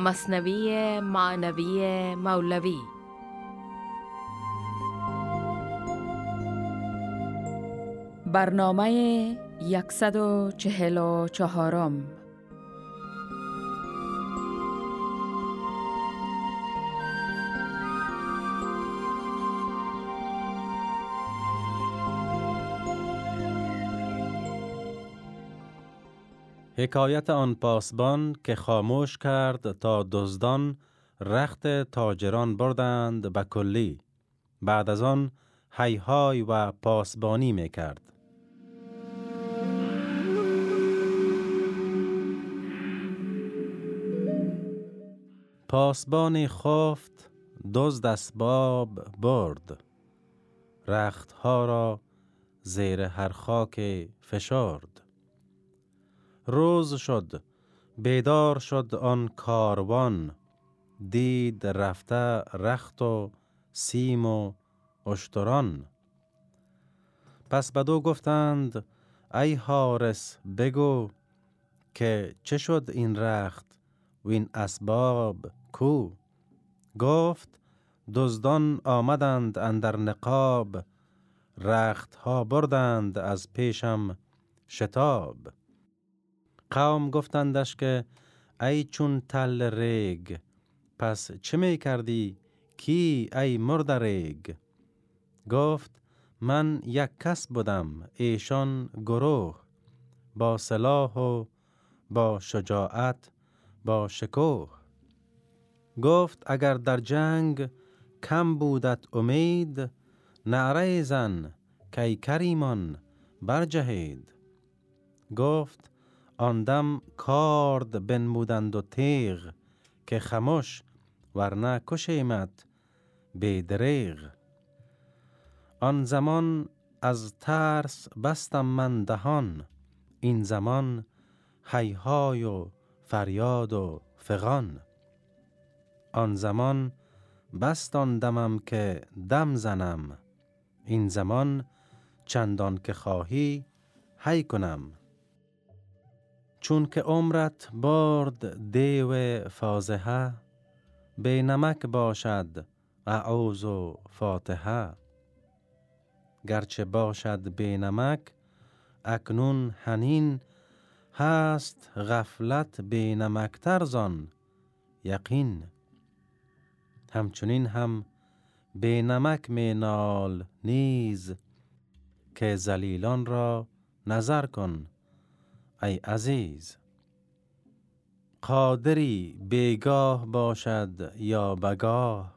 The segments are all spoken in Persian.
مصنوی معنوی مولوی. برنامه 144 حکایت آن پاسبان که خاموش کرد تا دزدان رخت تاجران بردند به کلی. بعد از آن هیهای و پاسبانی می کرد. پاسبان خفت دزد اسباب برد. رختها را زیر هر خاک فشرد. روز شد. بیدار شد آن کاروان. دید رفته رخت و سیم و اشتران. پس بدو گفتند ای حارس بگو که چه شد این رخت؟ و این اسباب کو؟ گفت دزدان آمدند اندر نقاب. رخت ها بردند از پیشم شتاب. قوم گفتندش که ای چون تل ریگ پس چه می کردی؟ کی؟ ای مرد ریگ. گفت من یک کس بودم ایشان گروه با سلاح و با شجاعت با شکوه. گفت اگر در جنگ کم بودت امید نعره زن کی کریمان برجهید. گفت آندم کارد بنمودند و تیغ که خموش ورنه کشیمت به دریغ. آن زمان از ترس بستم من دهان این زمان هیهای و فریاد و فغان. آن زمان بستان دمم که دم زنم این زمان چندان که خواهی هی کنم. چون که عمرت برد دیو فازهه به نمک باشد اعوذ و فاتحه. گرچه باشد به نمک اکنون هنین هست غفلت به نمک ترزان یقین. همچنین هم به نمک می نال نیز که زلیلان را نظر کن. ای عزیز. قادری بیگاه باشد یا بگاه؟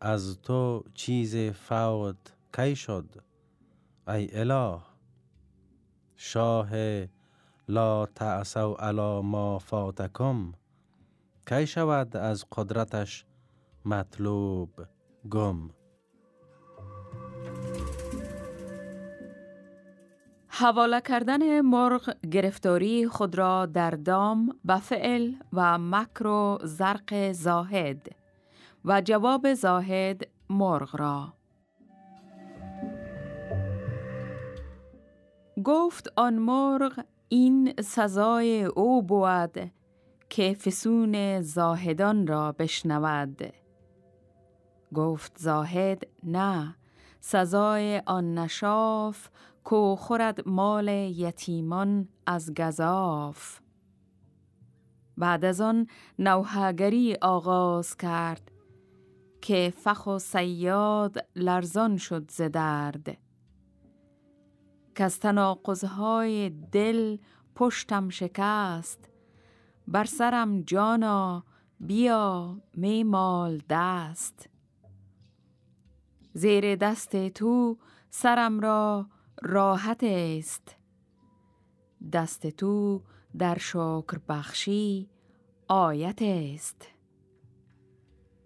از تو چیز فوت کی شد ای اله؟ شاه لا تعصوا علی ما فاتکم. کی شود از قدرتش مطلوب گم؟ حواله کردن مرغ گرفتاری خود را در دام به فعل و مکر و زرق زاهد و جواب زاهد مرغ را. گفت آن مرغ این سزای او بود که فسون زاهدان را بشنود. گفت زاهد نه سزای آن نشاف کو خورد مال یتیمان از گذاف بعد از آن نوحگری آغاز کرد که فخ و سیاد لرزان شد ز درد. که تناقضهای دل پشتم شکست بر سرم جانا بیا میمال دست. زیر دست تو سرم را راحت است دست تو در شکر بخشی آیت است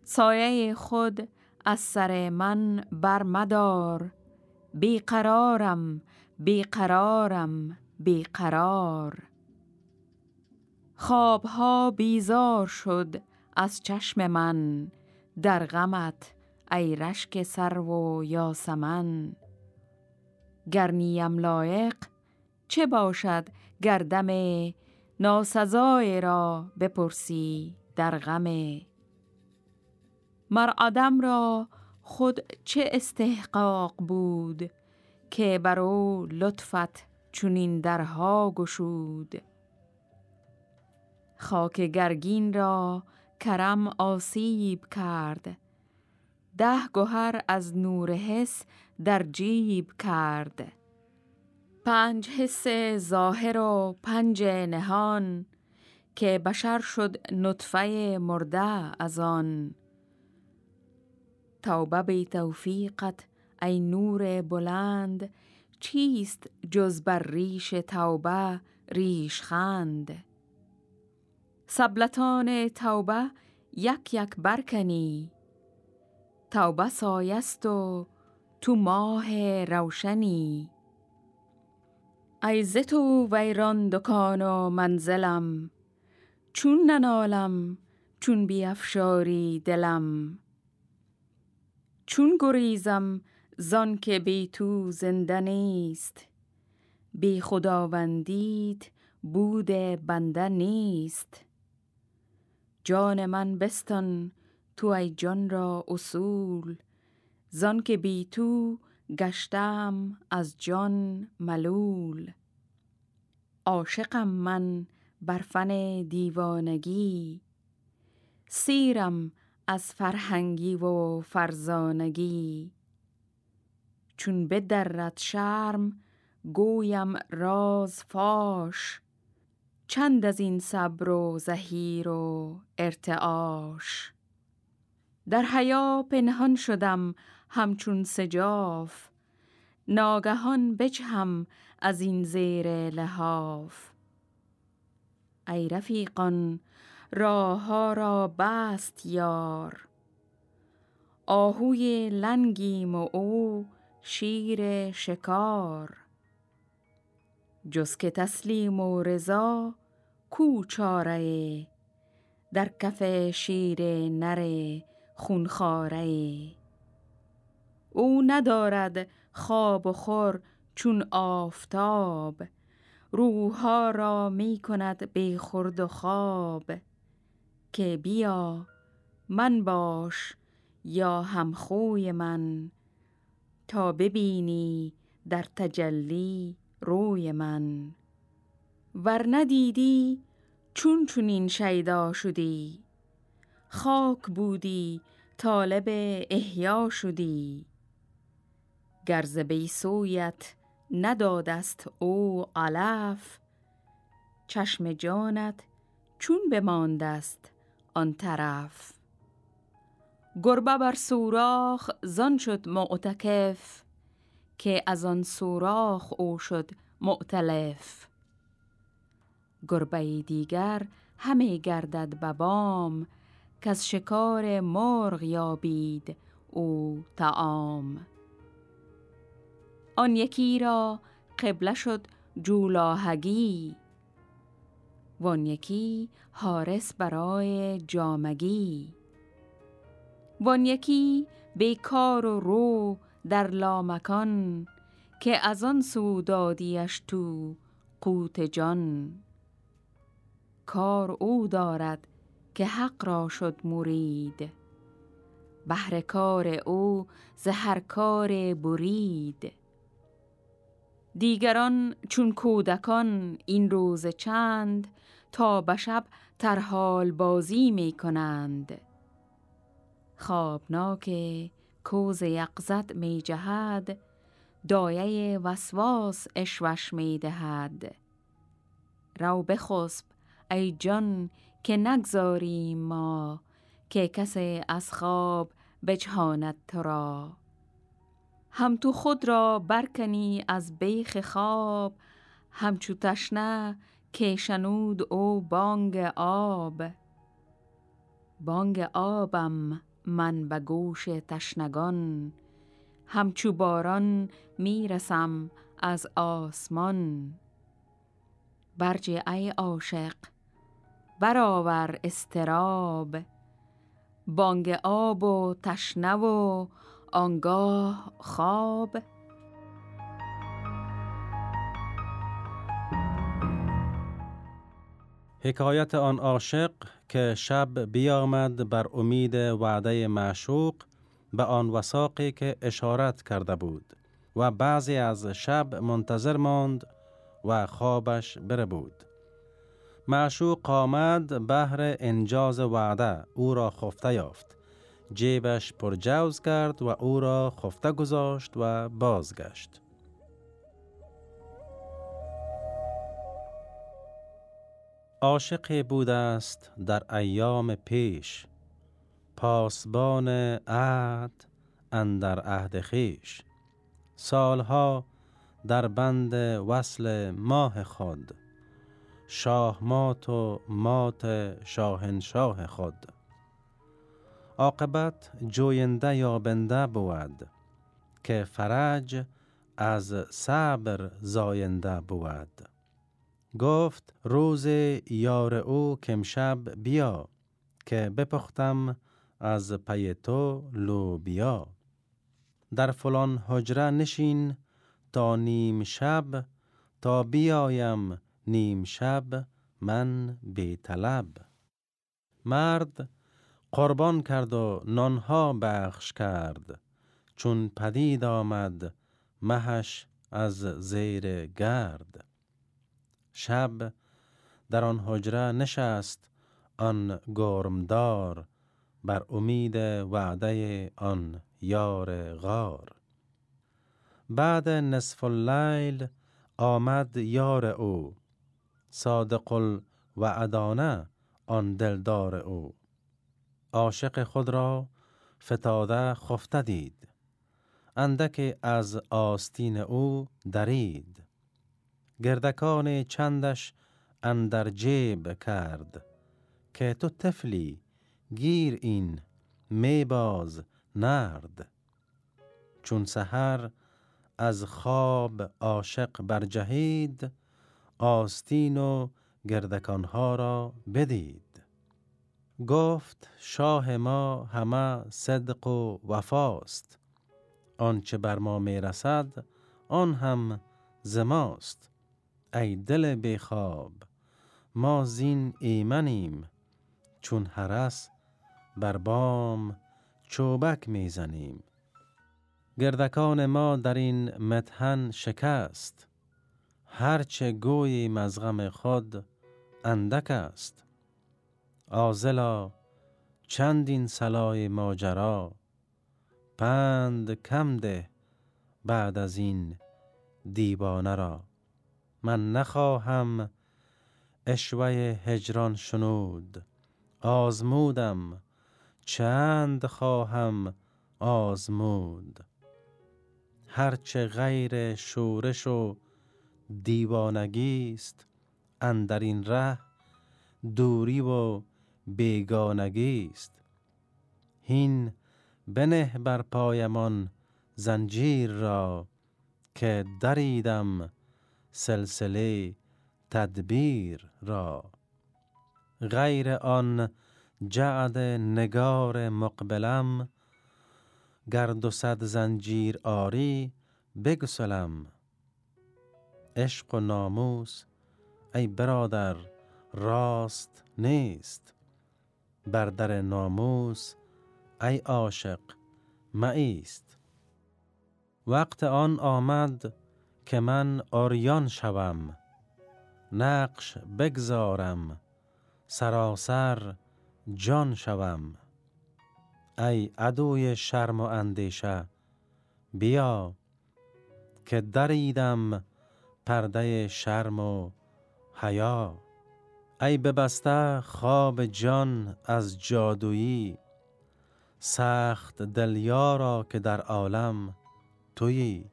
سایه خود از سر من برمدار. بیقرارم بیقرارم بیقرار. خوابها بیزار شد از چشم من. در غمت ای رشک سر و یاسمن. گرنیم لایق چه باشد گردم ناسزای را بپرسی در غم؟ مر آدم را خود چه استحقاق بود که بر او لطفت چونین درها گشود؟ خاک گرگین را کرم آسیب کرد ده گوهر از نور حس در جیب کرد. پنج حس ظاهر و پنج نهان که بشر شد نطفه مرده از آن. توبه بی توفیقت ای نور بلند چیست جز بر ریش توبه ریش خند سبلتان توبه یک یک برکنی توبه سایست و تو ماه روشنی. ای تو ویران دکان و منزلم چون ننالم چون بیافشاری دلم. چون گریزم زان که بی تو زنده نیست بی خداوندیت بود بنده نیست. جان من بستان تو ای جان را اصول زان که بی تو گشتم از جان ملول. عاشقم من بر فن دیوانگی سیرم از فرهنگی و فرزانگی. چون بدرد شرم گویم راز فاش چند از این صبر و زهیر و ارتعاش. در حیا پنهان شدم همچون سجاف ناگهان بجهم از این زیر لحاف. ای رفیقان راه را بست یار آهوی لنگیم و او شیر شکار. جز که تسلیم و رضا کو چاره در کف شیر نر خونخاره او ندارد خواب و خور چون آفتاب. روحها را می کند بی خورد و خواب. که بیا من باش یا همخوی من. تا ببینی در تجلی روی من. ور ندیدی چون چونین شیدا شدی. خاک بودی طالب احیا شدی. گرز بیسویت ندادست او علف چشم جانت چون بماندست آن طرف. گربه بر سوراخ زان شد معتکف که از آن سوراخ او شد معتلف گربه دیگر همه گردد ببام که از شکار مرغ یابید او تعام آن یکی را قبله شد جولاهگی وان یکی حارس برای جامگی. وان یکی بیکار و رو در لامکان که از آن سو دادیش تو قوت جان. کار او دارد که حق را شد مرید. بهر کار او زهر کار برید. دیگران چون کودکان این روز چند تا به شب ترحال بازی می کنند. خوابناک کوز یقزت می جهد دایه وسواس اشوش می دهد. رو بخسب ای جان که نگذاریم ما که کسی از خواب بجهاند تو را. هم تو خود را برکنی از بیخ خواب همچو تشنه که شنود او بانگ آب. بانگ آبم من به گوش تشنگان همچو باران می‌رسم از آسمان. برج ای عاشق برآور استراب بانگ آب و تشنه و آنگاه خواب حکایت آن عاشق که شب بیامد بر امید وعده معشوق به آن وساقی که اشارت کرده بود و بعضی از شب منتظر ماند و خوابش بره بود. معشوق آمد بهر انجاز وعده او را خفته یافت. جیبش پر جوز کرد و او را خفته گذاشت و بازگشت. عاشقی بود است در ایام پیش پاسبان عهد اندر عهد خیش سالها در بند وصل ماه خود شاه مات و مات شاهنشاه خود. عاقبت جوینده یابنده بود که فرج از صبر زاینده بود. گفت روز یار او کمشب بیا که بپختم از پی تو لوبیا در فلان حجره نشین تا نیم شب تا بیایم نیم شب من بی طلب. مرد قربان کرد و نانها بخش کرد. چون پدید آمد مهش از زیر گرد. شب در آن حجره نشست آن گرمدار بر امید وعده آن یار غار. بعد نصف اللیل آمد یار او. صادق الوعدانه آن دلدار او. عاشق خود را فتاده خفته دید. اندک از آستین او درید. گردکان چندش اندر جیب کرد. که تو تفلی گیر این می باز نرد. چون سحر از خواب عاشق برجهید آستین و گردکانها را بدید. گفت شاه ما همه صدق و وفاست. آنچه بر ما می رسد آن هم زماست ای دل بیخواب ما زین ایمنیم. چون هرس بر بام چوبک می‌زنیم گردکان ما در این متهن شکست. هرچه گوی مزغم خود اندک است. آزلا چندین سلای ماجرا پند کم ده بعد از این دیوانه را. من نخواهم اشوه هجران شنود آزمودم چند خواهم آزمود. هرچه غیر شورش و دیوانگی است اندر این ره دوری و بیگانگی است. هین بنه بر پایمان زنجیر را که دریدم سلسله تدبیر را. غیر آن جعد نگار مقبلم گرد و صد زنجیر آری بگسلم. عشق و ناموس ای برادر راست نیست. بر در ناموس ای عاشق مایست وقت آن آمد که من آریان شوم نقش بگذارم سراسر جان شوم. ای عدوی شرم و اندیشه بیا که دریدم پرده شرم و حیا. ای ببسته خواب جان از جادویی. سخت دلیارا که در عالم تویی.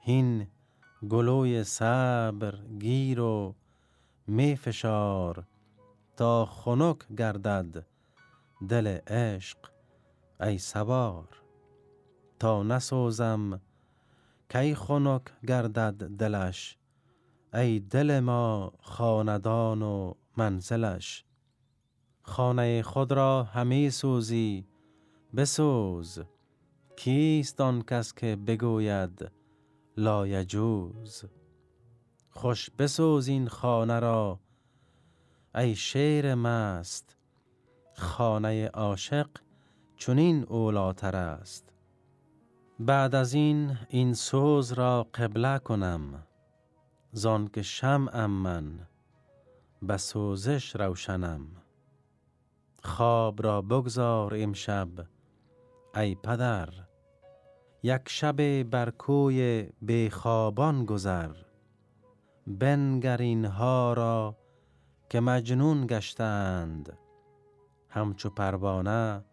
هین گلوی صبر گیر و می فشار تا خنک گردد دل عشق ای سوار. تا نسوزم کی خنک گردد دلش؟ ای دل ما خاندان و منزلش. خانه خود را همی سوزی بسوز. کیست آن کس که بگوید لایجوز خوش بسوز این خانه را ای شیر مست. خانه عاشق چنین اولاتر است. بعد از این این سوز را قبله کنم زان که شمعم من به سوزش روشنم. خواب را بگذار امشب ای پدر یک شب بر کوی بیخوابان گذر. بنگر ها را که مجنون گشتند همچو پروانه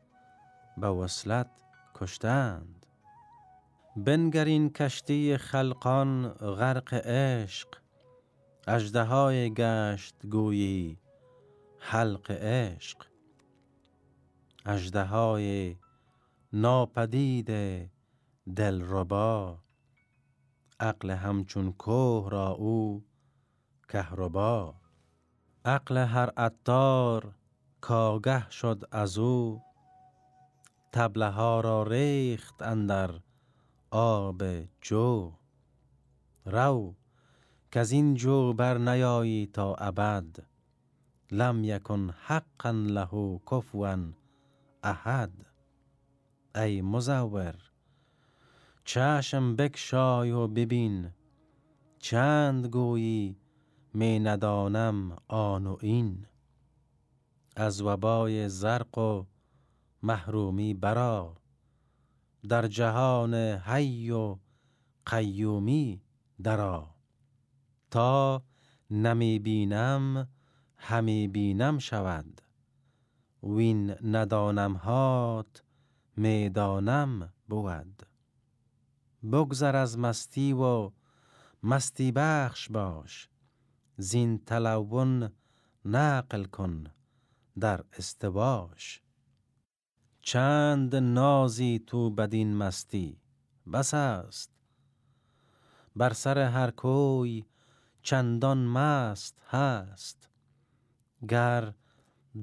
به وصلت کشتند. بنگرین کشتی خلقان غرق عشق های گشت گویی حلق عشق. های ناپدید دلربا عقل همچون کوه را او کهربا. عقل هر عطار کاگه شد از او تبله ها را ریخت اندر آب جو. رو که از این جو بر نیایی تا ابد. لم یکن حقا له کفوا احد. ای مزور چشم بکشای و ببین. چند گویی می ندانم آن و این. از وبای زرق و محرومی برا در جهان حی و قیومی درا تا نمی بینم همی بینم شود وین ندانم هات می‌دانم بود. بگذر از مستی و مستی بخش باش. زین تلون نقل کن در استواش. چند نازی تو بدین مستی؟ بس است. بر سر هر کوی چندان مست هست. گر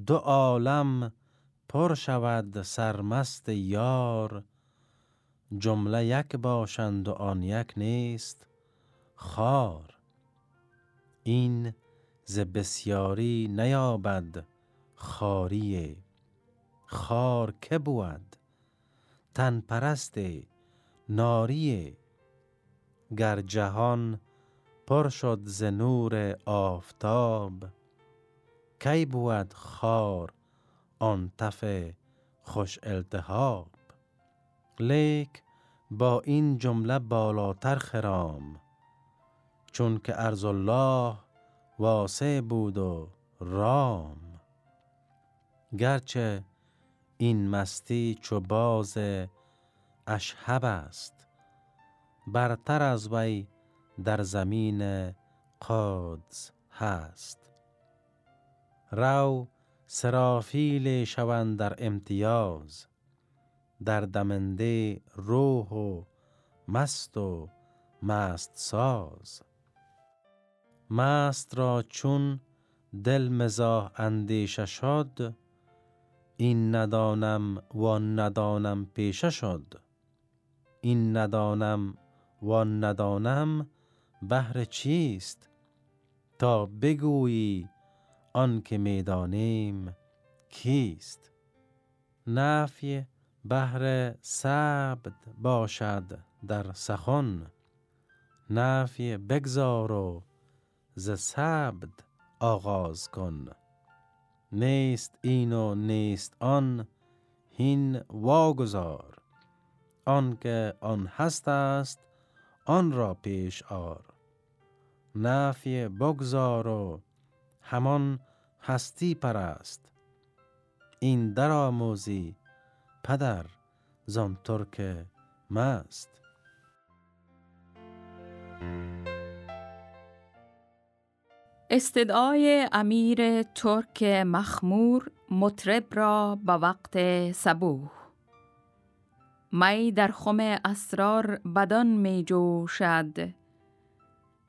دو عالم پر شود سرمست یار جمله یک باشند و آن یک نیست خار. این ز بسیاری نیابد خاریه خار که بود؟ تن پرست ناریه گر جهان پر شد ز نور آفتاب کی بود خار آن تف خوش التهاب؟ لیک با این جمله بالاتر خرام چون که ارز الله واسع بود و رام. گرچه این مستی چو باز اشهب است. برتر از وی در زمین قادز هست. رو سرافیل شوند در امتیاز. در دمنده روح و مست و مست ساز. مست را چون دل مزاح اندیشه شد این ندانم و ندانم پیشه شد. این ندانم و ندانم بهر چیست؟ تا بگویی آن که می‌دانیم کیست؟ نفی بهر سبد باشد در سخن. نفی بگذار و ز سبد آغاز کن. نیست این و نیست آن هین واگذار. آن که آن هست است آن را پیش آر. نفی بگذار و همان هستی پرست. این در آموزی پدر زان ترک مست. استدعای امیر ترک مخمور مطرب را به وقت سبوه می در خم اسرار بدان می جوشد.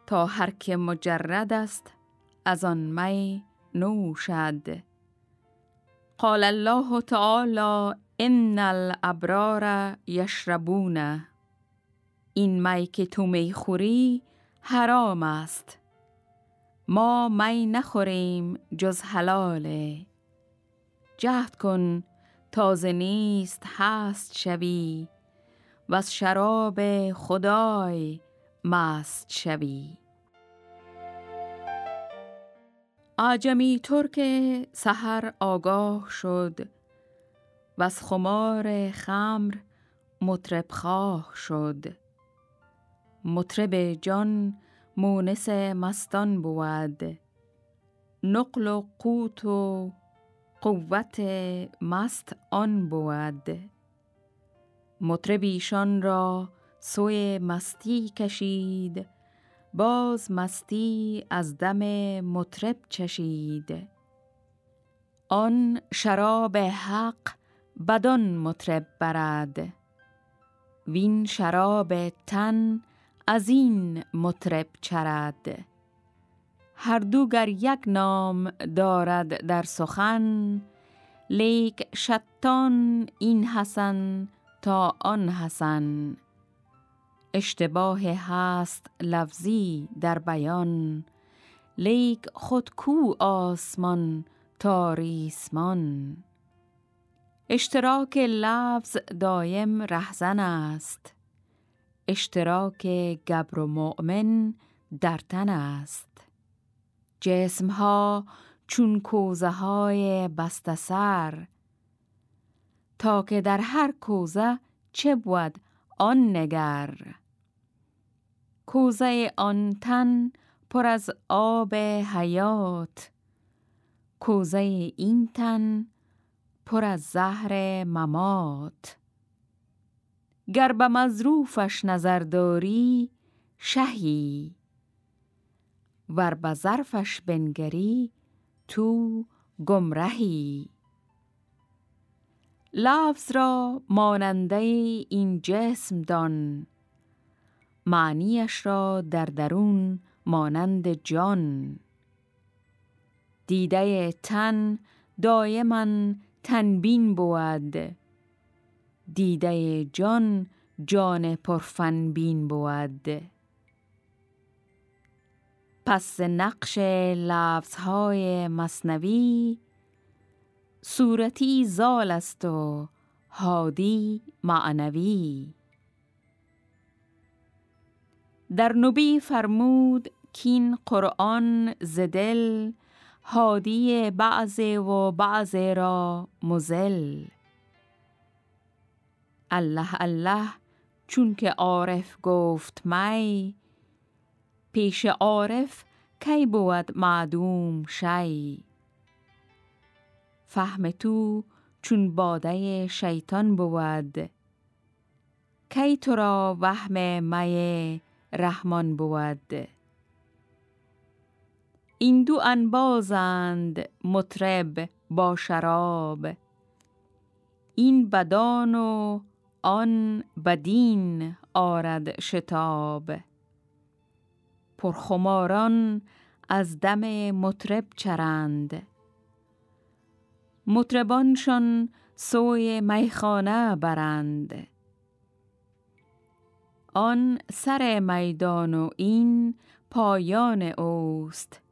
تا هر که مجرد است از آن می نوشد. قال الله تعالی ان الابرار یشربون. این می که تو می خوری حرام است. ما می نخوریم جز حلاله جهد کن تازه نیست هست شوی. و از شراب خدای مست شوی. آجمی ترک سحر آگاه شد. و از خمار خمر مطرب خواه شد. مطرب جان مونس مستان بود. نقل و قوت و قوت مست آن بود. مطربیشان را سوی مستی کشید باز مستی از دم مطرب چشید. آن شراب حق بدان مطرب برد. وین شراب تن از این مطرب چرد. هر دو گر یک نام دارد در سخن لیک شتان این حسن تا آن حسن. اشتباه هست لفظی در بیان لیک خود کو آسمان تا ریسمان. اشتراک لفظ دایم رهزن است. اشتراک گبر و مؤمن در تن است. جسم ها چون کوزه های بستسر تا که در هر کوزه چه بود آن نگر. کوزه آن تن پر از آب حیات. کوزه این تن پر از زهر ممات. گر به مظروفش نظر داری شهی. ور به ظرفش بنگری تو گمرهی. لفظ را ماننده این جسم دان معنیش را در درون مانند جان. دیده تن دایما تنبین بود. دیده جان جان پرفن بین بود. پس نقش لفظهای مصنوی صورتی زال است و هادی معنوی. در نبی فرمود کین قرآن زدل هادی بعض و بعض را مزل. الله الله چون که عارف گفت می پیش عارف کی بود معدوم شی؟ فهم تو چون باده شیطان بود کی تو را وهم می رحمان بود؟ این دو انبازند مطرب با شراب این بدان و آن بدین آرد شتاب. پرخماران از دم مطرب چرند. مطربانشان سوی میخانه برند. آن سر میدان و این پایان اوست.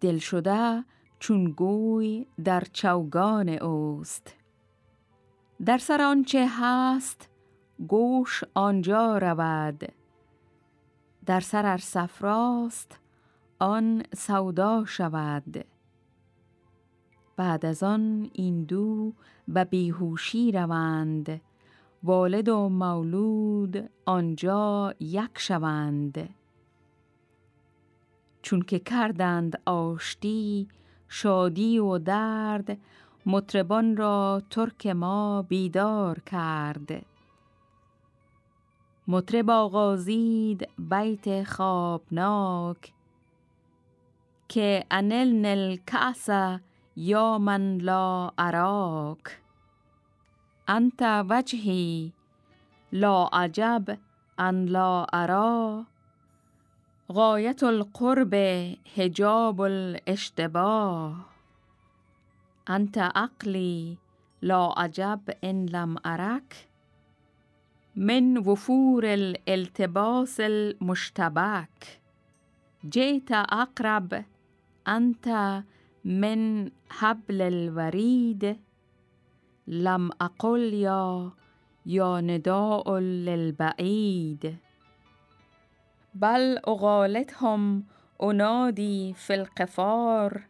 دل شده چون گوی در چوگان اوست. در سر آنچه هست گوش آنجا رود. در سر ار صفراست آن سودا شود. بعد از آن این دو به بیهوشی روند والد و مولود آنجا یک شوند. چون که کردند آشتی شادی و درد مطربان را ترک ما بیدار کرد. مطرب آغازید بیت خوابناک که انل نل کعس یا من لا اراک. انت وجهی لا عجب ان لا ارا. غایت القرب حجاب الاشتباه. أنت عقلي لا عجب إن لم أراك. من وفور الالتباس المشتبك جئت أقرب. أنت من حبل الوريد. لم أقل يا يا نداء للبعيد. بل أغالتهم أنادي في القفار.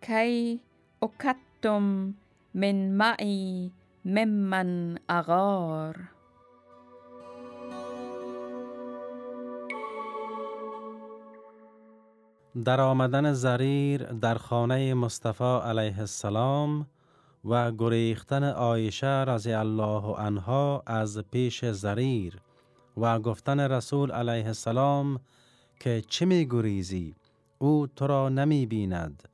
كي اکتم من معی ممن اغار در آمدن زریر در خانه مصطفی علیه السلام و گریختن آیشه رضی الله عنها از پیش زریر و گفتن رسول علیه السلام که چه می گریزی او تو را نمی بیند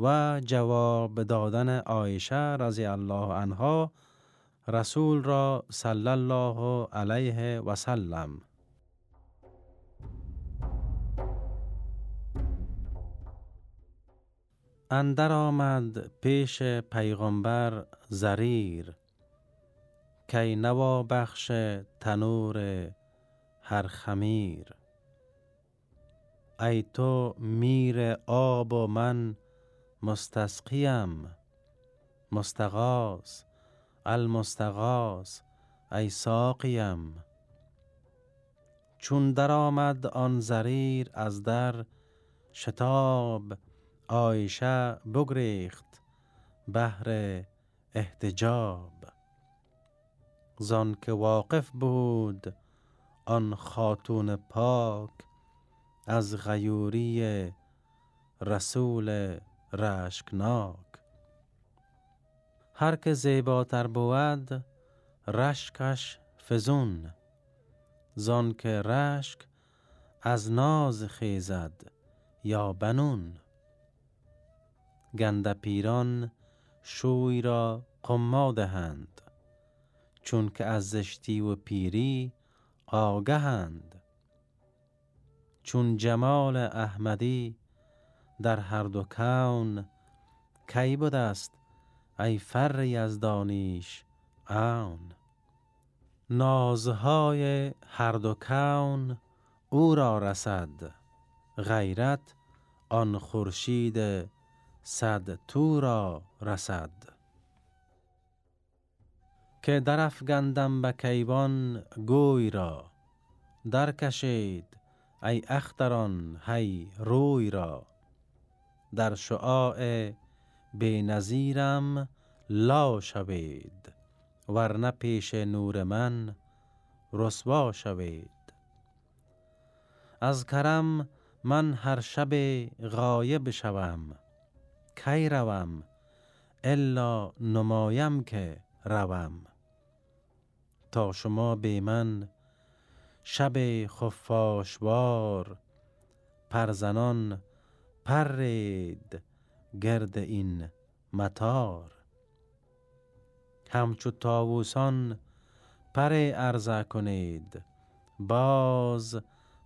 و جواب دادن آیشه رضی الله عنها رسول را صلی الله علیه و سلم. اندر آمد پیش پیغمبر زریر کی نوا بخش تنور هر خمیر. ای تو میر آب و من مستسقیم مستغاث المستغاث ای ساقیم. چون در آمد آن زریر از در شتاب آیشه بگریخت بهر احتجاب. زان که واقف بود آن خاتون پاک از غیوری رسول رشکناک. هر که زیباتر بود رشکش فزون. زان که رشک از ناز خیزد یا بنون. گنده پیران شوی را قما دهند چون که از زشتی و پیری آگهند. چون جمال احمدی در هر دو کون کی بود است ای فر از دانیش آن نازهای هر دو کون او را رسد غیرت آن خورشید صد تو را رسد. که درفگندم به کیوان گوی را درکشید ای اختران هی روی را. در شعاع بی نظیرم لا شوید ورنه پیش نور من رسوا شوید. از کرم من هر شب غایب شوم کی روم؟ الا نمایم که روم. تا شما به من شب خفاشوار پرزنان پرید گرد این متار همچو تاووسان پر ارزه کنید باز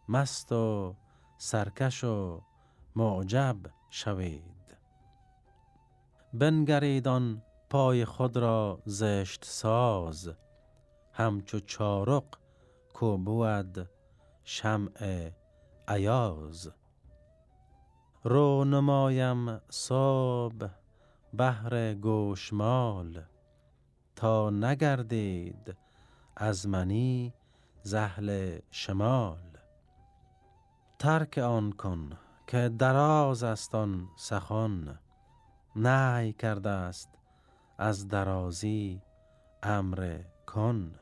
مست و سرکش و معجب شوید. بنگریدان پای خود را زشت ساز همچو چارق کو بود شمع ایاز. رو نمایم صبح بهر گوشمال. تا نگردید از منی زهل شمال. ترک آن کن که دراز است آن سخن. نهی کرده است از درازی امر کن.